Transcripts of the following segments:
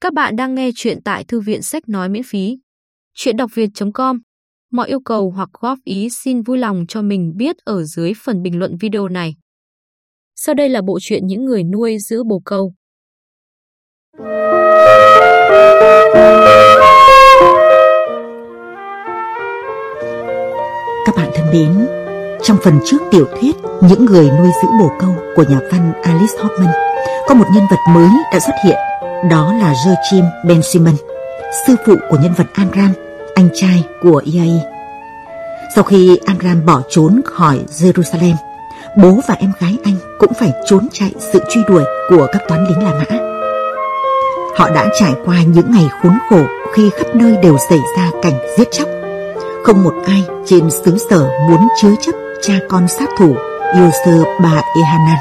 Các bạn đang nghe chuyện tại thư viện sách nói miễn phí. Chuyện đọc việt.com Mọi yêu cầu hoặc góp ý xin vui lòng cho mình biết ở dưới phần bình luận video này. Sau đây là bộ truyện những người nuôi giữ bồ câu. Các bạn thân mến, trong phần trước tiểu thuyết Những người nuôi giữ bồ câu của nhà văn Alice Hoffman có một nhân vật mới đã xuất hiện đó là Joachim Ben Simon, sư phụ của nhân vật Amram, anh trai của Iai. Sau khi Amram bỏ trốn khỏi Jerusalem, bố và em gái anh cũng phải trốn chạy sự truy đuổi của các toán lính La Mã. Họ đã trải qua những ngày khốn khổ khi khắp nơi đều xảy ra cảnh giết chóc. Không một ai trên xứ sở muốn chứa chấp cha con sát thủ Yosef Ba Ehanan.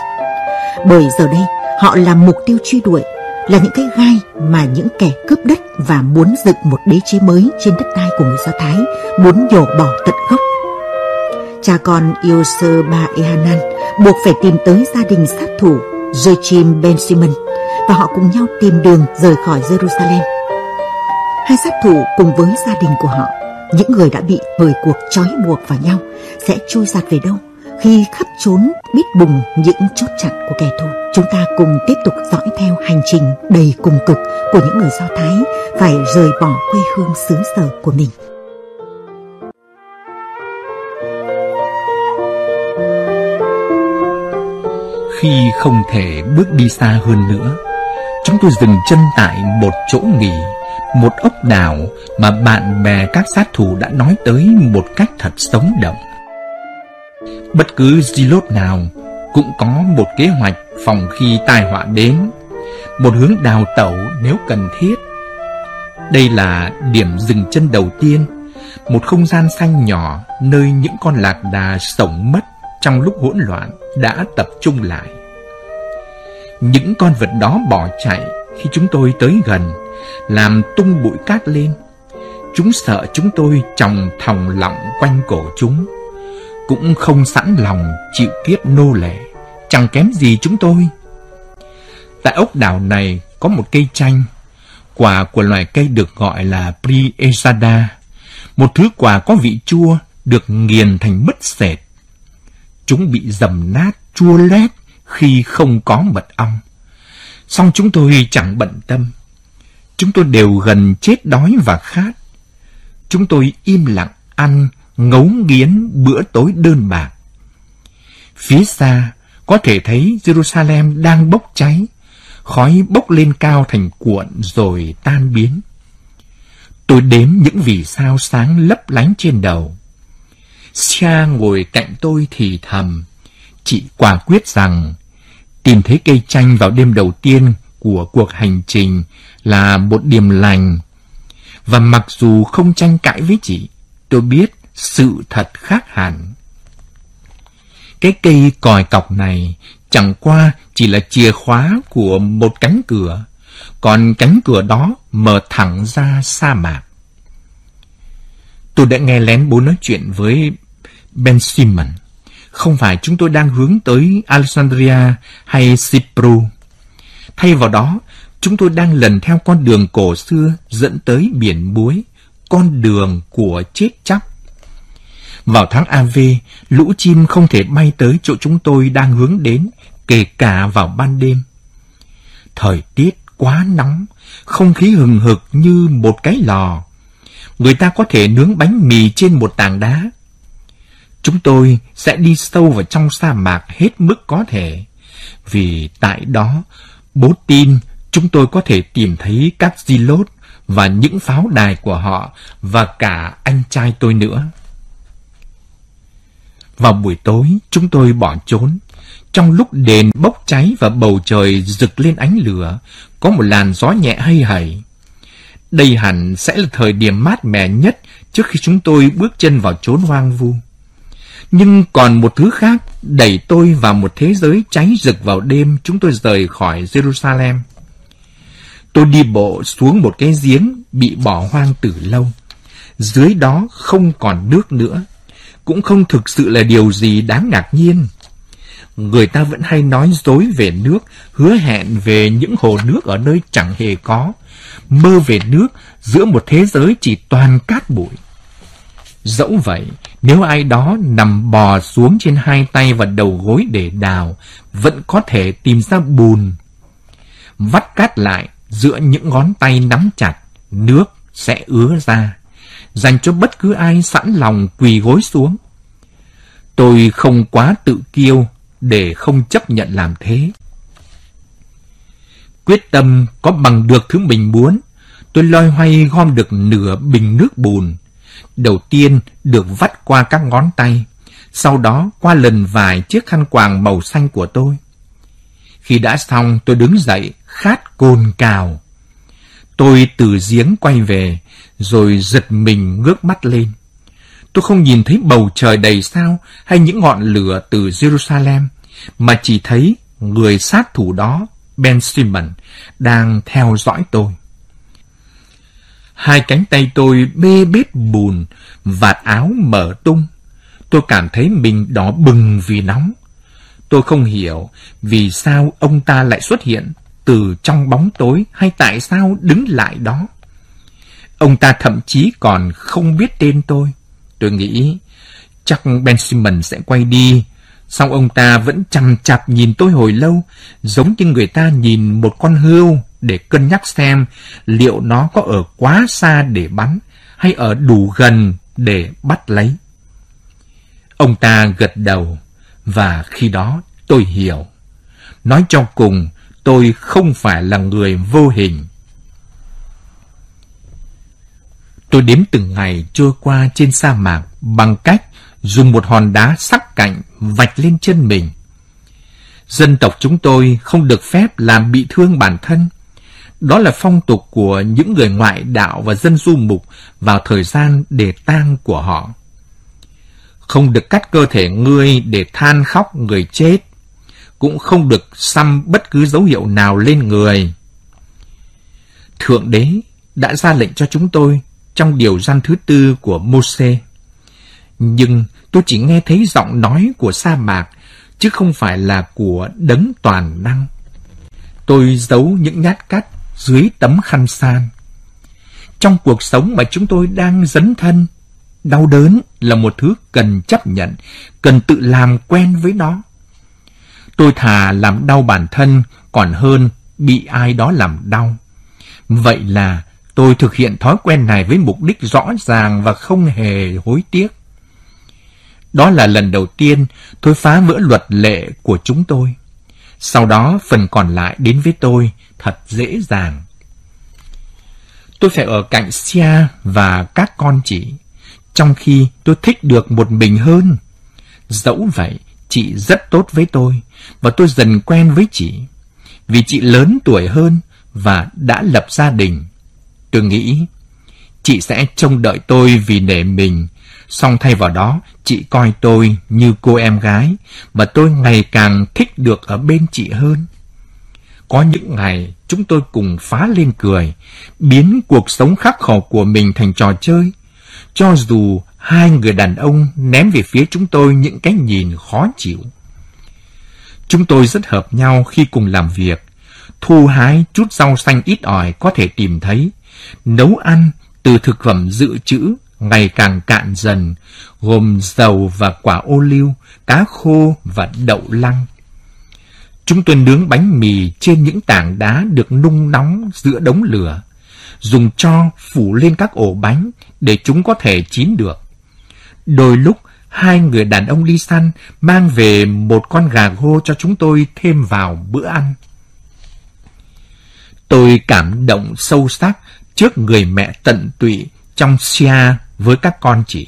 Bởi giờ đây họ là mục tiêu truy đuổi là những cái gai mà những kẻ cướp đất và muốn dựng một đế chế mới trên đất đai của người Do Thái muốn nhổ bỏ tận gốc. Cha con Yosef Ba Ehanan buộc phải tìm tới gia đình sát thủ Joachim Ben Simon và họ cùng nhau tìm đường rời khỏi Jerusalem. Hai sát thủ cùng với gia đình của họ, những người đã bị thời cuộc trói buộc vào nhau sẽ trôi giạt về đâu khi khắp trốn biết bùng những chốt chặn của kẻ thù. Chúng ta cùng tiếp tục dõi theo hành trình đầy cùng cực của những người Do Thái phải rời bỏ quê hương xứ sở của mình. Khi không thể bước đi xa hơn nữa, chúng tôi dừng chân tại một chỗ nghỉ, một ốc đảo mà bạn bè các sát thủ đã nói tới một cách thật sống động. Bất cứ Zilot nào cũng có một kế hoạch phòng khi tai họa đến, một hướng đào tẩu nếu cần thiết. Đây là điểm dừng chân đầu tiên, một không gian xanh nhỏ nơi những con lạc đà sống mất trong lúc hỗn loạn đã tập trung lại. Những con vật đó bỏ chạy khi chúng tôi tới gần, làm tung bụi cát lên. Chúng sợ chúng tôi tròng thòng lọng quanh cổ chúng cũng không sẵn lòng chịu kiếp nô lệ, chẳng kém gì chúng tôi. Tại ốc đảo này có một cây chanh, quả của loài cây được gọi là Priesada, một thứ quả có vị chua được nghiền thành mứt sệt. Chúng bị dầm nát chua lét khi không có mật ong. Song chúng tôi chẳng bận tâm. Chúng tôi đều gần chết đói và khát. Chúng tôi im lặng ăn ngấu nghiến bữa tối đơn bạc. Phía xa, có thể thấy Jerusalem đang bốc cháy, khói bốc lên cao thành cuộn rồi tan biến. Tôi đếm những vì sao sáng lấp lánh trên đầu. Sia ngồi cạnh tôi thì thầm, chị quả quyết rằng tìm thấy cây chanh vào đêm đầu tiên của cuộc hành trình là một điểm lành. Và mặc dù không tranh cãi với chị, tôi biết sự thật khác hẳn. Cái cây còi cọc này chẳng qua chỉ là chìa khóa của một cánh cửa, còn cánh cửa đó mở thẳng ra sa mạc. Tôi đã nghe lén bố nói chuyện với Ben Simon. Không phải chúng tôi đang hướng tới Alexandria hay Cyprus. Thay vào đó, chúng tôi đang lần theo con đường cổ xưa dẫn tới biển muối, con đường của chết chóc. Vào tháng AV, lũ chim không thể bay tới chỗ chúng tôi đang hướng đến, kể cả vào ban đêm. Thời tiết quá nóng, không khí hừng hực như một cái lò. Người ta có thể nướng bánh mì trên một tảng đá. Chúng tôi sẽ đi sâu vào trong sa mạc hết mức có thể. Vì tại đó, bố tin chúng tôi có thể tìm thấy các di lốt và những pháo đài của họ và cả anh trai tôi nữa. Vào buổi tối, chúng tôi bỏ trốn. Trong lúc đền bốc cháy và bầu trời rực lên ánh lửa, có một làn gió nhẹ hay hẩy. Đây hẳn sẽ là thời điểm mát mẻ nhất trước khi chúng tôi bước chân vào chốn hoang vu. Nhưng còn một thứ khác đẩy tôi vào một thế giới cháy rực vào đêm chúng tôi rời khỏi Jerusalem. Tôi đi bộ xuống một cái giếng bị bỏ hoang từ lâu. Dưới đó không còn nước nữa cũng không thực sự là điều gì đáng ngạc nhiên. người ta vẫn hay nói dối về nước, hứa hẹn về những hồ nước ở nơi chẳng hề có, mơ về nước giữa một thế giới chỉ toàn cát bụi. Dẫu vậy, nếu ai đó nằm bò xuống trên hai tay và đầu gối để đào, vẫn có thể tìm ra bùn. Vắt cát lại giữa những ngón tay nắm chặt, nước sẽ ứa ra, dành cho bất cứ ai sẵn lòng quỳ gối xuống. Tôi không quá tự kiêu để không chấp nhận làm thế. Quyết tâm có bằng được thứ mình muốn, tôi loay hoay gom được nửa bình nước bùn. Đầu tiên được vắt qua các ngón tay, sau đó qua lần vài chiếc khăn quàng màu xanh của tôi. Khi đã xong, tôi đứng dậy, khát cồn cào. Tôi từ giếng quay về, rồi giật mình ngước mắt lên. Tôi không nhìn thấy bầu trời đầy sao hay những ngọn lửa từ Jerusalem, mà chỉ thấy người sát thủ đó, Ben Simon, đang theo dõi tôi. Hai cánh tay tôi bê bết bùn, vạt áo mở tung. Tôi cảm thấy mình đỏ bừng vì nóng. Tôi không hiểu vì sao ông ta lại xuất hiện từ trong bóng tối hay tại sao đứng lại đó. Ông ta thậm chí còn không biết tên tôi. Tôi nghĩ chắc Ben Simmons sẽ quay đi. Xong ông ta vẫn chằm chạp nhìn tôi hồi lâu, giống như người ta nhìn một con hươu để cân nhắc xem liệu nó có ở quá xa để bắn hay ở đủ gần để bắt lấy. Ông ta gật đầu và khi đó tôi hiểu. Nói cho cùng, tôi không phải là người vô hình. Tôi đếm từng ngày trôi qua trên sa mạc bằng cách dùng một hòn đá sắc cạnh vạch lên chân mình. Dân tộc chúng tôi không được phép làm bị thương bản thân. Đó là phong tục của những người ngoại đạo và dân du mục vào thời gian để tang của họ. Không được cắt cơ thể ngươi để than khóc người chết. Cũng không được xăm bất cứ dấu hiệu nào lên người. Thượng đế đã ra lệnh cho chúng tôi trong điều gian thứ tư của Moses. Nhưng tôi chỉ nghe thấy giọng nói của sa mạc, chứ không phải là của đấng toàn năng. Tôi giấu những nhát cắt dưới tấm khăn san. Trong cuộc sống mà chúng tôi đang dấn thân, đau đớn là một thứ cần chấp nhận, cần tự làm quen với nó. Tôi thà làm đau bản thân còn hơn bị ai đó làm đau. Vậy là tôi thực hiện thói quen này với mục đích rõ ràng và không hề hối tiếc. Đó là lần đầu tiên tôi phá vỡ luật lệ của chúng tôi. Sau đó phần còn lại đến với tôi thật dễ dàng. Tôi phải ở cạnh Sia và các con chị, trong khi tôi thích được một mình hơn. Dẫu vậy, chị rất tốt với tôi, và tôi dần quen với chị. Vì chị lớn tuổi hơn và đã lập gia đình. Tôi nghĩ, chị sẽ trông đợi tôi vì nể mình Song thay vào đó, chị coi tôi như cô em gái, và tôi ngày càng thích được ở bên chị hơn. Có những ngày chúng tôi cùng phá lên cười, biến cuộc sống khắc khổ của mình thành trò chơi. Cho dù hai người đàn ông ném về phía chúng tôi những cái nhìn khó chịu. Chúng tôi rất hợp nhau khi cùng làm việc, thu hái chút rau xanh ít ỏi có thể tìm thấy, nấu ăn từ thực phẩm dự trữ ngày càng cạn dần, gồm dầu và quả ô liu, cá khô và đậu lăng. Chúng tôi nướng bánh mì trên những tảng đá được nung nóng giữa đống lửa, dùng cho phủ lên các ổ bánh để chúng có thể chín được. Đôi lúc, hai người đàn ông đi săn mang về một con gà gô cho chúng tôi thêm vào bữa ăn. Tôi cảm động sâu sắc trước người mẹ tận tụy trong Sia với các con chị,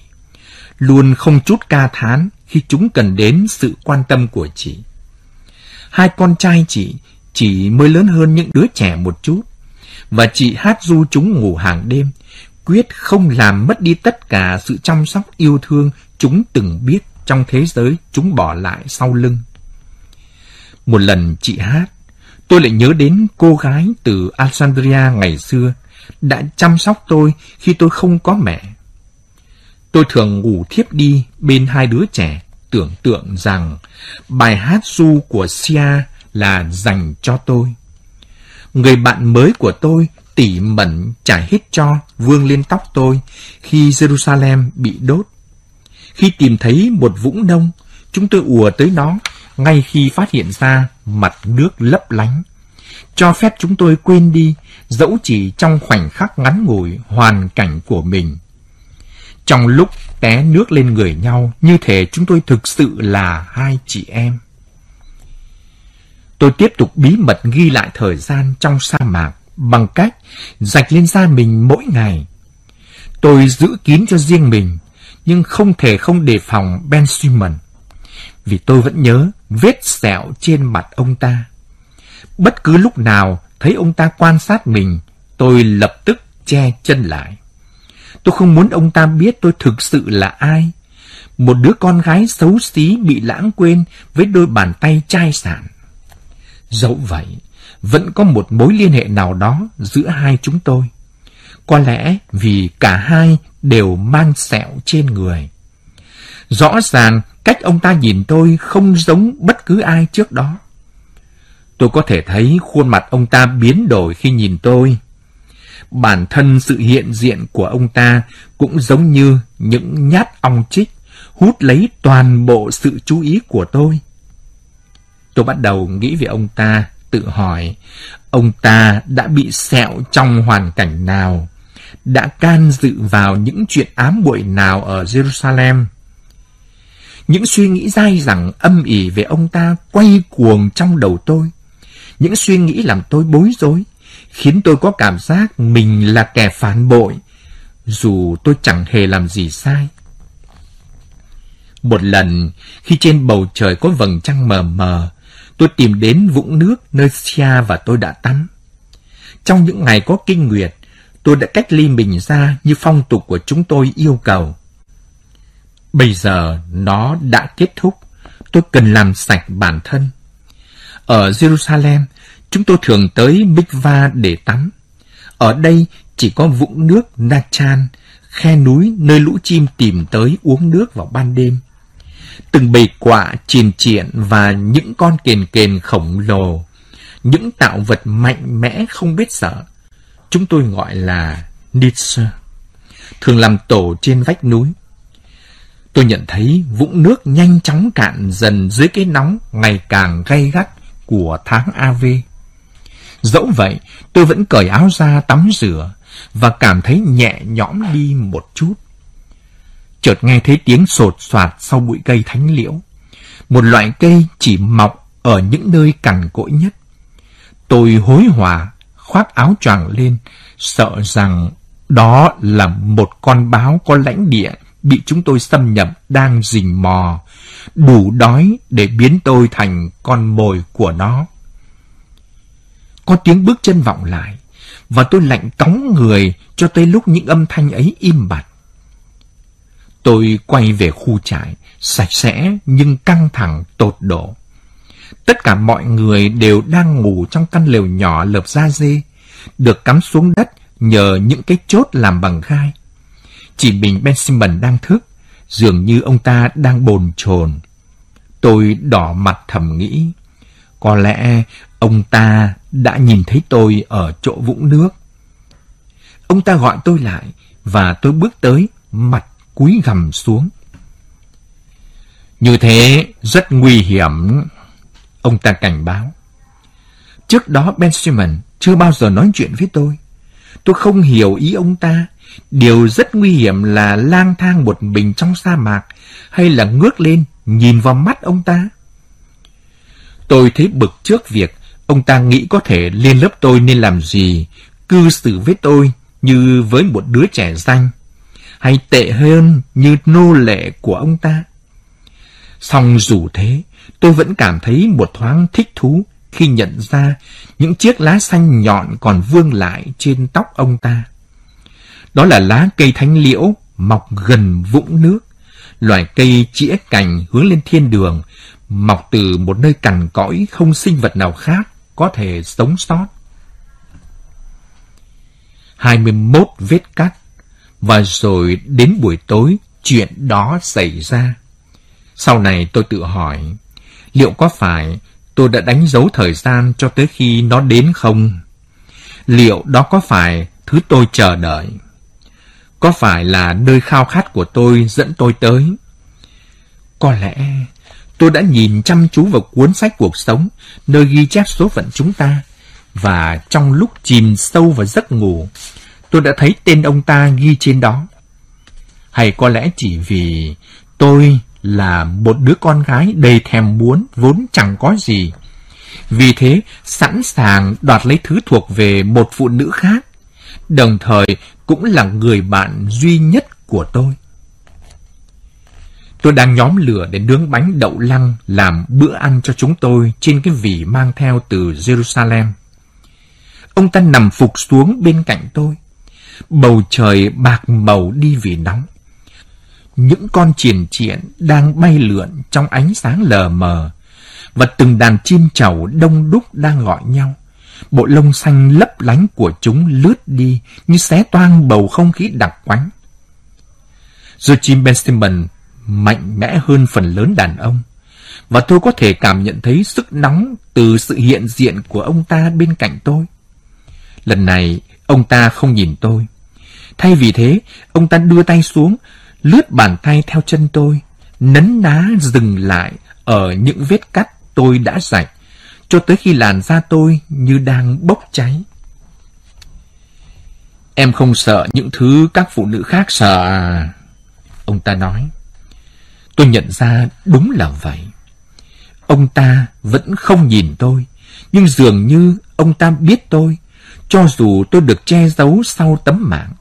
luôn không chút ca thán khi chúng cần đến sự quan tâm của chị. Hai con trai chị chỉ mới lớn hơn những đứa trẻ một chút, và chị hát du chúng ngủ hàng đêm, quyết không làm mất đi tất cả sự chăm sóc yêu thương chúng từng biết trong thế giới chúng bỏ lại sau lưng. Một lần chị hát, tôi lại nhớ đến cô gái từ Alexandria ngày xưa đã chăm sóc tôi khi tôi không có mẹ. Tôi thường ngủ thiếp đi bên hai đứa trẻ, tưởng tượng rằng bài hát du của Sia là dành cho tôi. Người bạn mới của tôi tỉ mẩn trải hết cho vương lên tóc tôi khi Jerusalem bị đốt. Khi tìm thấy một vũng nông, chúng tôi ùa tới nó ngay khi phát hiện ra mặt nước lấp lánh. Cho phép chúng tôi quên đi, dẫu chỉ trong khoảnh khắc ngắn ngủi hoàn cảnh của mình. Trong lúc té nước lên người nhau, như thể chúng tôi thực sự là hai chị em. Tôi tiếp tục bí mật ghi lại thời gian trong sa mạc bằng cách rạch lên da mình mỗi ngày. Tôi giữ kín cho riêng mình, nhưng không thể không đề phòng Ben Simon, vì tôi vẫn nhớ vết sẹo trên mặt ông ta. Bất cứ lúc nào thấy ông ta quan sát mình, tôi lập tức che chân lại. Tôi không muốn ông ta biết tôi thực sự là ai. Một đứa con gái xấu xí bị lãng quên với đôi bàn tay chai sản. Dẫu vậy, vẫn có một mối liên hệ nào đó giữa hai chúng tôi. Có lẽ vì cả hai đều mang sẹo trên người. Rõ ràng cách ông ta nhìn tôi không giống bất cứ ai trước đó. Tôi có thể thấy khuôn mặt ông ta biến đổi khi nhìn tôi. Bản thân sự hiện diện của ông ta cũng giống như những nhát ong chích hút lấy toàn bộ sự chú ý của tôi. Tôi bắt đầu nghĩ về ông ta, tự hỏi, ông ta đã bị sẹo trong hoàn cảnh nào? Đã can dự vào những chuyện ám muội nào ở Jerusalem? Những suy nghĩ dai dẳng âm ỉ về ông ta quay cuồng trong đầu tôi. Những suy nghĩ làm tôi bối rối, khiến tôi có cảm giác mình là kẻ phản bội, dù tôi chẳng hề làm gì sai. Một lần, khi trên bầu trời có vầng trăng mờ mờ, tôi tìm đến vũng nước nơi Sia và tôi đã tắm. Trong những ngày có kinh nguyệt, tôi đã cách ly mình ra như phong tục của chúng tôi yêu cầu. Bây giờ nó đã kết thúc, tôi cần làm sạch bản thân. Ở Jerusalem, chúng tôi thường tới Mikva để tắm. Ở đây chỉ có vũng nước Nachan, khe núi nơi lũ chim tìm tới uống nước vào ban đêm. Từng bầy quạ triền triện và những con kền kền khổng lồ, những tạo vật mạnh mẽ không biết sợ. Chúng tôi gọi là Nietzsche, thường làm tổ trên vách núi. Tôi nhận thấy vũng nước nhanh chóng cạn dần dưới cái nóng ngày càng gay gắt của tháng AV. Dẫu vậy, tôi vẫn cởi áo ra tắm rửa và cảm thấy nhẹ nhõm đi một chút. Chợt nghe thấy tiếng sột soạt sau bụi cây thánh liễu. Một loại cây chỉ mọc ở những nơi cằn cỗi nhất. Tôi hối hỏa, khoác áo choàng lên, sợ rằng đó là một con báo có lãnh địa bị chúng tôi xâm nhập đang rình mò, đủ đói để biến tôi thành con mồi của nó. Có tiếng bước chân vọng lại, và tôi lạnh cóng người cho tới lúc những âm thanh ấy im bặt. Tôi quay về khu trại, sạch sẽ nhưng căng thẳng tột độ. Tất cả mọi người đều đang ngủ trong căn lều nhỏ lợp da dê, được cắm xuống đất nhờ những cái chốt làm bằng gai. Chỉ mình Ben Simon đang thức, dường như ông ta đang bồn chồn. Tôi đỏ mặt thầm nghĩ, có lẽ ông ta đã nhìn thấy tôi ở chỗ vũng nước. Ông ta gọi tôi lại và tôi bước tới, mặt cúi gằm xuống. Như thế rất nguy hiểm, ông ta cảnh báo. Trước đó benjamin chưa bao giờ nói chuyện với tôi. Tôi không hiểu ý ông ta. Điều rất nguy hiểm là lang thang một mình trong sa mạc hay là ngước lên nhìn vào mắt ông ta. Tôi thấy bực trước việc ông ta nghĩ có thể lên lớp tôi nên làm gì, cư xử với tôi như với một đứa trẻ danh, hay tệ hơn như nô lệ của ông ta. Song dù thế, tôi vẫn cảm thấy một thoáng thích thú khi nhận ra những chiếc lá xanh nhọn còn vương lại trên tóc ông ta. Đó là lá cây thánh liễu mọc gần vũng nước, loài cây chĩa cành hướng lên thiên đường, mọc từ một nơi cằn cõi không sinh vật nào khác có thể sống sót. 21 vết cắt, và rồi đến buổi tối chuyện đó xảy ra. Sau này tôi tự hỏi, liệu có phải tôi đã đánh dấu thời gian cho tới khi nó đến không? Liệu đó có phải thứ tôi chờ đợi? Có phải là nơi khao khát của tôi dẫn tôi tới? Có lẽ tôi đã nhìn chăm chú vào cuốn sách cuộc sống, nơi ghi chép số phận chúng ta, và trong lúc chìm sâu vào giấc ngủ, tôi đã thấy tên ông ta ghi trên đó. Hay có lẽ chỉ vì tôi là một đứa con gái đầy thèm muốn vốn chẳng có gì. Vì thế, sẵn sàng đoạt lấy thứ thuộc về một phụ nữ khác, đồng thời cũng là người bạn duy nhất của tôi. Tôi đang nhóm lửa để nướng bánh đậu lăng làm bữa ăn cho chúng tôi trên cái vỉ mang theo từ Jerusalem. Ông ta nằm phục xuống bên cạnh tôi. Bầu trời bạc màu đi vì nóng. Những con triển triển đang bay lượn trong ánh sáng lờ mờ, và từng đàn chim chầu đông đúc đang gọi nhau. Bộ lông xanh lấp lánh của chúng lướt đi như xé toang bầu không khí đặc quánh. Joachim Benjamin mạnh mẽ hơn phần lớn đàn ông, và tôi có thể cảm nhận thấy sức nóng từ sự hiện diện của ông ta bên cạnh tôi. Lần này, ông ta không nhìn tôi. Thay vì thế, ông ta đưa tay xuống, lướt bàn tay theo chân tôi, nấn ná dừng lại ở những vết cắt tôi đã rạch, cho tới khi làn da tôi như đang bốc cháy. Em không sợ những thứ các phụ nữ khác sợ à? Ông ta nói. Tôi nhận ra đúng là vậy. Ông ta vẫn không nhìn tôi, nhưng dường như ông ta biết tôi, cho dù tôi được che giấu sau tấm mạng.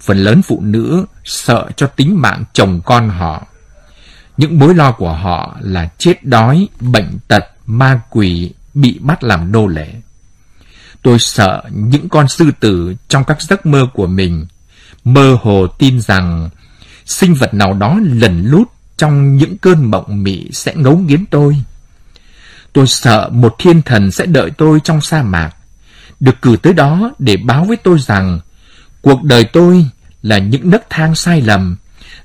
Phần lớn phụ nữ sợ cho tính mạng chồng con họ. Những mối lo của họ là chết đói, bệnh tật, ma quỷ, bị bắt làm nô lệ. Tôi sợ những con sư tử trong các giấc mơ của mình mơ hồ tin rằng sinh vật nào đó lần lút trong những cơn mộng mị sẽ ngấu nghiến tôi. Tôi sợ một thiên thần sẽ đợi tôi trong sa mạc, được cử tới đó để báo với tôi rằng cuộc đời tôi là những nấc thang sai lầm,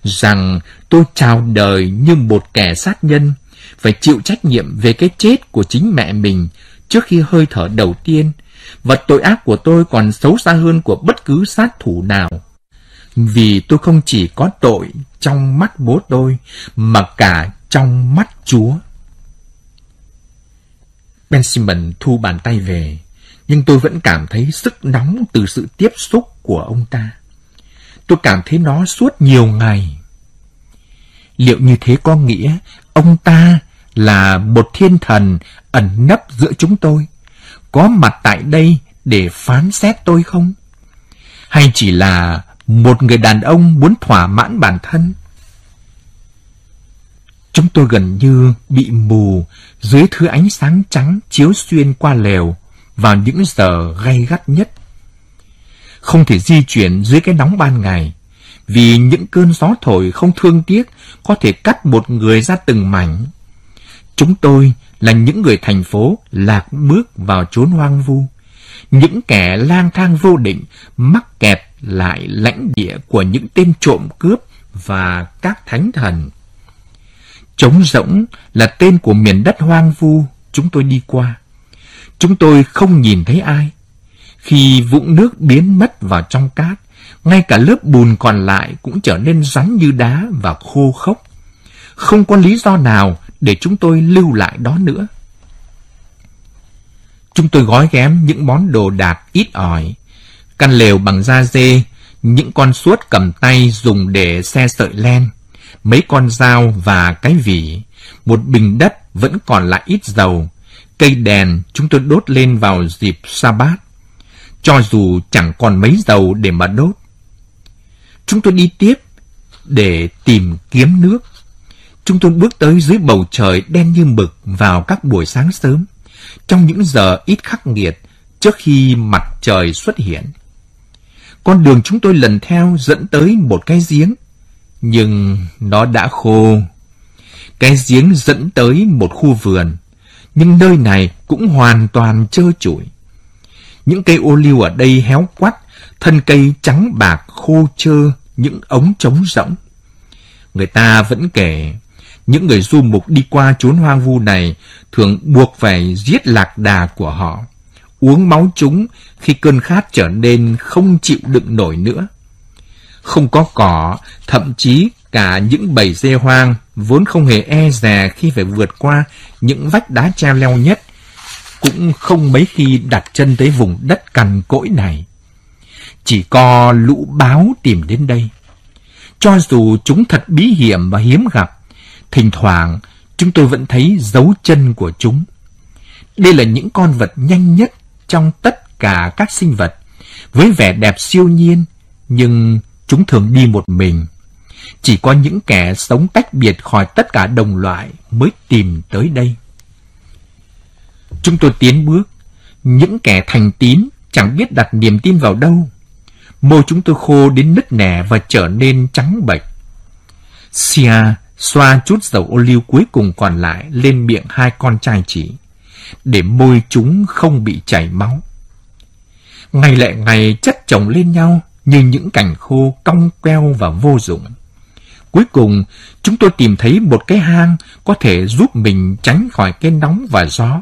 rằng tôi chào đời như một kẻ sát nhân, phải chịu trách nhiệm về cái chết của chính mẹ mình trước khi hơi thở đầu tiên, và tội ác của tôi còn xấu xa hơn của bất cứ sát thủ nào. Vì tôi không chỉ có tội trong mắt bố tôi, mà cả trong mắt Chúa. Ben Simon thu bàn tay về, nhưng tôi vẫn cảm thấy sức nóng từ sự tiếp xúc của ông ta. Tôi cảm thấy nó suốt nhiều ngày. Liệu như thế có nghĩa ông ta là một thiên thần ẩn nấp giữa chúng tôi, có mặt tại đây để phán xét tôi không? Hay chỉ là một người đàn ông muốn thỏa mãn bản thân? Chúng tôi gần như bị mù dưới thứ ánh sáng trắng chiếu xuyên qua lều vào những giờ gay gắt nhất. Không thể di chuyển dưới cái nóng ban ngày, vì những cơn gió thổi không thương tiếc có thể cắt một người ra từng mảnh. Chúng tôi là những người thành phố lạc bước vào chốn hoang vu, những kẻ lang thang vô định mắc kẹt lại lãnh địa của những tên trộm cướp và các thánh thần. Trống rỗng là tên của miền đất hoang vu chúng tôi đi qua. Chúng tôi không nhìn thấy ai. Khi vũng nước biến mất vào trong cát, ngay cả lớp bùn còn lại cũng trở nên rắn như đá và khô khốc. Không có lý do nào để chúng tôi lưu lại đó nữa. Chúng tôi gói ghém những món đồ đạc ít ỏi, căn lều bằng da dê, những con suốt cầm tay dùng để xe sợi len, mấy con dao và cái vỉ, một bình đất vẫn còn lại ít dầu, cây đèn chúng tôi đốt lên vào dịp sa bát, cho dù chẳng còn mấy dầu để mà đốt. Chúng tôi đi tiếp để tìm kiếm nước. Chúng tôi bước tới dưới bầu trời đen như mực vào các buổi sáng sớm, trong những giờ ít khắc nghiệt trước khi mặt trời xuất hiện. Con đường chúng tôi lần theo dẫn tới một cái giếng, nhưng nó đã khô. Cái giếng dẫn tới một khu vườn, nhưng nơi này cũng hoàn toàn trơ trụi. Những cây ô liu ở đây héo quắt, thân cây trắng bạc khô trơ, những ống trống rỗng. Người ta vẫn kể, những người du mục đi qua chốn hoang vu này thường buộc phải giết lạc đà của họ, uống máu chúng khi cơn khát trở nên không chịu đựng nổi nữa. Không có cỏ, thậm chí cả những bầy dê hoang vốn không hề e dè khi phải vượt qua những vách đá treo leo nhất, cũng không mấy khi đặt chân tới vùng đất cằn cỗi này. Chỉ có lũ báo tìm đến đây. Cho dù chúng thật bí hiểm và hiếm gặp, thỉnh thoảng chúng tôi vẫn thấy dấu chân của chúng. Đây là những con vật nhanh nhất trong tất cả các sinh vật, với vẻ đẹp siêu nhiên, nhưng chúng thường đi một mình. Chỉ có những kẻ sống tách biệt khỏi tất cả đồng loại mới tìm tới đây. Chúng tôi tiến bước, những kẻ thành tín chẳng biết đặt niềm tin vào đâu. Môi chúng tôi khô đến nứt nẻ và trở nên trắng bệch. Sia xoa chút dầu ô liu cuối cùng còn lại lên miệng hai con trai chỉ, để môi chúng không bị chảy máu. Ngày lại ngày chất chồng lên nhau như những cành khô cong queo và vô dụng. Cuối cùng, chúng tôi tìm thấy một cái hang có thể giúp mình tránh khỏi cái nóng và gió.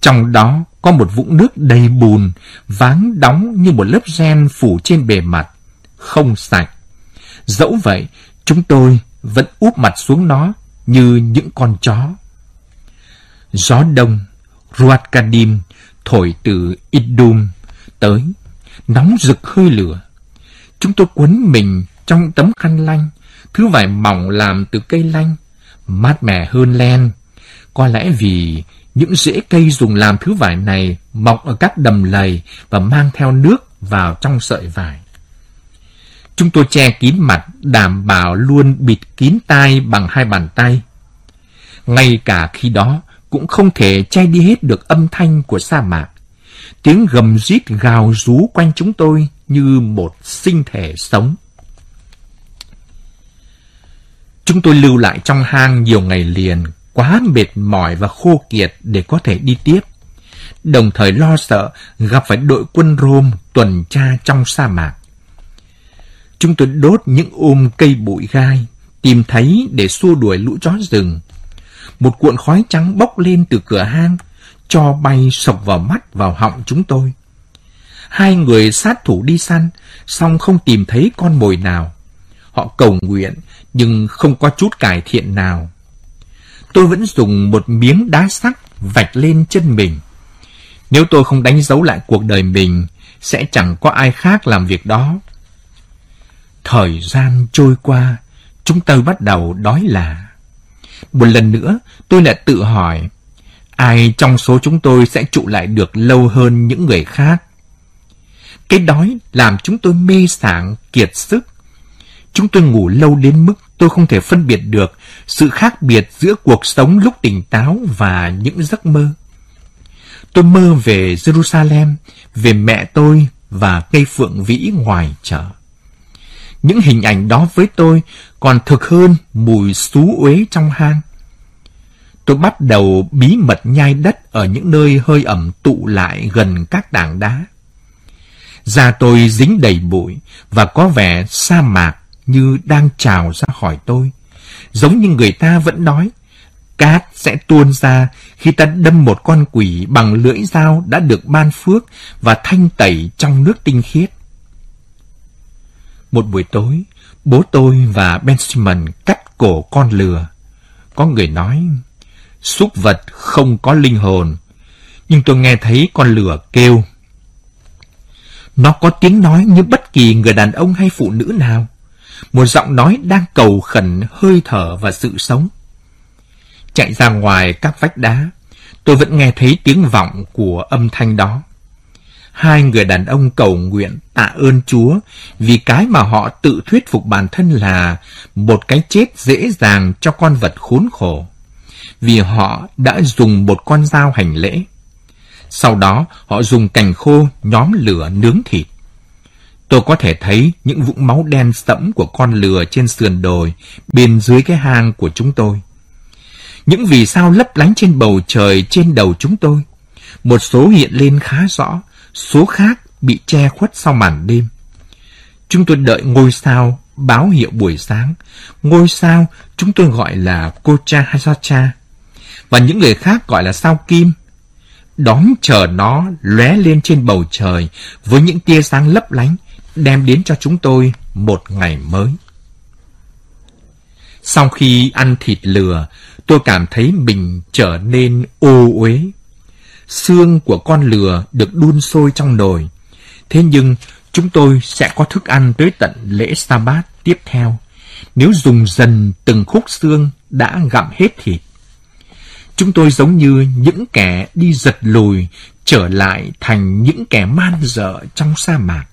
Trong đó có một vũng nước đầy bùn, váng đóng như một lớp gen phủ trên bề mặt, không sạch. Dẫu vậy, chúng tôi vẫn úp mặt xuống nó như những con chó. Gió đông, Ruat Kadim, thổi từ Idum tới, nóng rực hơi lửa. Chúng tôi quấn mình trong tấm khăn lanh, thứ vải mỏng làm từ cây lanh, mát mẻ hơn len. Có lẽ vì những rễ cây dùng làm thứ vải này mọc ở các đầm lầy và mang theo nước vào trong sợi vải. Chúng tôi che kín mặt, đảm bảo luôn bịt kín tai bằng hai bàn tay. Ngay cả khi đó, cũng không thể che đi hết được âm thanh của sa mạc. Tiếng gầm rít gào rú quanh chúng tôi như một sinh thể sống. Chúng tôi lưu lại trong hang nhiều ngày liền, quá mệt mỏi và khô kiệt để có thể đi tiếp. Đồng thời lo sợ gặp phải đội quân Rome tuần tra trong sa mạc. Chúng tôi đốt những ôm cây bụi gai, tìm thấy để xua đuổi lũ chó rừng. Một cuộn khói trắng bốc lên từ cửa hang, cho bay sộc vào mắt vào họng chúng tôi. Hai người sát thủ đi săn, song không tìm thấy con mồi nào. Họ cầu nguyện, nhưng không có chút cải thiện nào. Tôi vẫn dùng một miếng đá sắc vạch lên chân mình. Nếu tôi không đánh dấu lại cuộc đời mình, sẽ chẳng có ai khác làm việc đó. Thời gian trôi qua, chúng tôi bắt đầu đói là. Một lần nữa, tôi lại tự hỏi, ai trong số chúng tôi sẽ trụ lại được lâu hơn những người khác? Cái đói làm chúng tôi mê sảng, kiệt sức. Chúng tôi ngủ lâu đến mức tôi không thể phân biệt được sự khác biệt giữa cuộc sống lúc tỉnh táo và những giấc mơ. Tôi mơ về Jerusalem, về mẹ tôi và cây phượng vĩ ngoài chợ. Những hình ảnh đó với tôi còn thực hơn mùi xú uế trong hang. Tôi bắt đầu bí mật nhai đất ở những nơi hơi ẩm tụ lại gần các tảng đá. Da tôi dính đầy bụi và có vẻ sa mạc như đang trào ra khỏi tôi. Giống như người ta vẫn nói, cát sẽ tuôn ra khi ta đâm một con quỷ bằng lưỡi dao đã được ban phước và thanh tẩy trong nước tinh khiết. Một buổi tối, bố tôi và Ben Simon cắt cổ con lừa. Có người nói, súc vật không có linh hồn. Nhưng tôi nghe thấy con lừa kêu. Nó có tiếng nói như bất kỳ người đàn ông hay phụ nữ nào. Một giọng nói đang cầu khẩn hơi thở và sự sống. Chạy ra ngoài các vách đá, tôi vẫn nghe thấy tiếng vọng của âm thanh đó hai người đàn ông cầu nguyện tạ ơn Chúa vì cái mà họ tự thuyết phục bản thân là một cái chết dễ dàng cho con vật khốn khổ. Vì họ đã dùng một con dao hành lễ. Sau đó họ dùng cành khô nhóm lửa nướng thịt. Tôi có thể thấy những vũng máu đen sẫm của con lừa trên sườn đồi bên dưới cái hang của chúng tôi. Những vì sao lấp lánh trên bầu trời trên đầu chúng tôi. Một số hiện lên khá rõ, số khác bị che khuất sau màn đêm. Chúng tôi đợi ngôi sao báo hiệu buổi sáng, ngôi sao chúng tôi gọi là Kocha Hasacha, và những người khác gọi là sao kim. Đón chờ nó lóe lên trên bầu trời với những tia sáng lấp lánh, đem đến cho chúng tôi một ngày mới. Sau khi ăn thịt lừa, tôi cảm thấy mình trở nên ô uế. Xương của con lừa được đun sôi trong nồi. Thế nhưng chúng tôi sẽ có thức ăn tới tận lễ Sa-bát tiếp theo, nếu dùng dần từng khúc xương đã gặm hết thịt. Chúng tôi giống như những kẻ đi giật lùi, trở lại thành những kẻ man dợ trong sa mạc.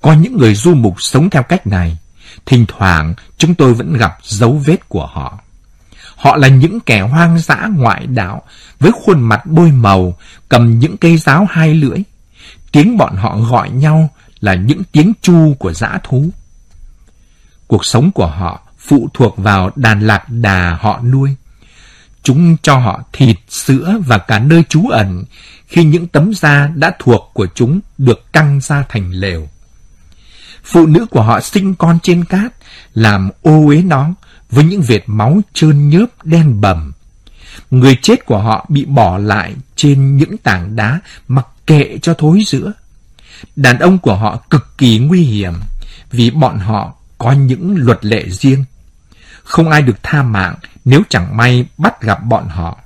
Có những người du mục sống theo cách này, thỉnh thoảng chúng tôi vẫn gặp dấu vết của họ. Họ là những kẻ hoang dã ngoại đạo, với khuôn mặt bôi màu, cầm những cây giáo hai lưỡi. Tiếng bọn họ gọi nhau là những tiếng chu của dã thú. Cuộc sống của họ phụ thuộc vào đàn lạc đà họ nuôi. Chúng cho họ thịt, sữa và cả nơi trú ẩn khi những tấm da đã thuộc của chúng được căng ra thành lều. Phụ nữ của họ sinh con trên cát, làm ô uế nó với những vệt máu trơn nhớp đen bầm. Người chết của họ bị bỏ lại trên những tảng đá mặc kệ cho thối giữa. Đàn ông của họ cực kỳ nguy hiểm vì bọn họ có những luật lệ riêng. Không ai được tha mạng nếu chẳng may bắt gặp bọn họ.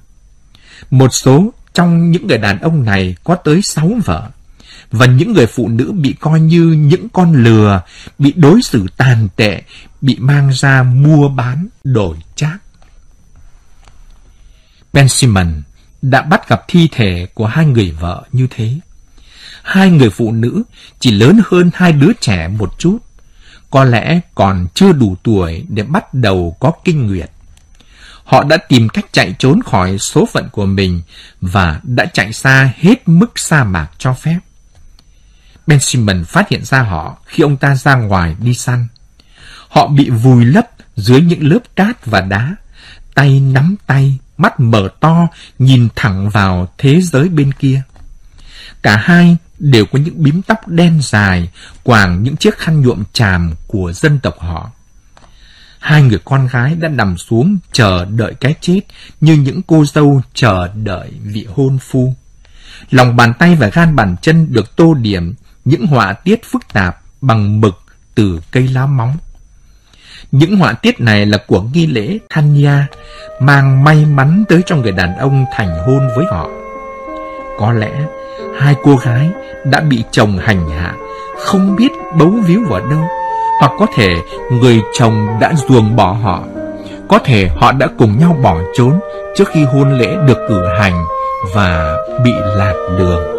Một số trong những người đàn ông này có tới sáu vợ, và những người phụ nữ bị coi như những con lừa, bị đối xử tàn tệ, bị mang ra mua bán, đổi chác. Ben Simon đã bắt gặp thi thể của hai người vợ như thế. Hai người phụ nữ chỉ lớn hơn hai đứa trẻ một chút, có lẽ còn chưa đủ tuổi để bắt đầu có kinh nguyệt. Họ đã tìm cách chạy trốn khỏi số phận của mình và đã chạy xa hết mức sa mạc cho phép. Ben Simon phát hiện ra họ khi ông ta ra ngoài đi săn. Họ bị vùi lấp dưới những lớp cát và đá, tay nắm tay, mắt mở to, nhìn thẳng vào thế giới bên kia. Cả hai đều có những bím tóc đen dài, quàng những chiếc khăn nhuộm tràm của dân tộc họ. Hai người con gái đã nằm xuống chờ đợi cái chết như những cô dâu chờ đợi vị hôn phu. Lòng bàn tay và gan bàn chân được tô điểm những họa tiết phức tạp bằng mực từ cây lá móng. Những họa tiết này là của nghi lễ Thanya, mang may mắn tới cho người đàn ông thành hôn với họ. Có lẽ hai cô gái đã bị chồng hành hạ, không biết bấu víu vào đâu, hoặc có thể người chồng đã ruồng bỏ họ. Có thể họ đã cùng nhau bỏ trốn trước khi hôn lễ được cử hành và bị lạc đường.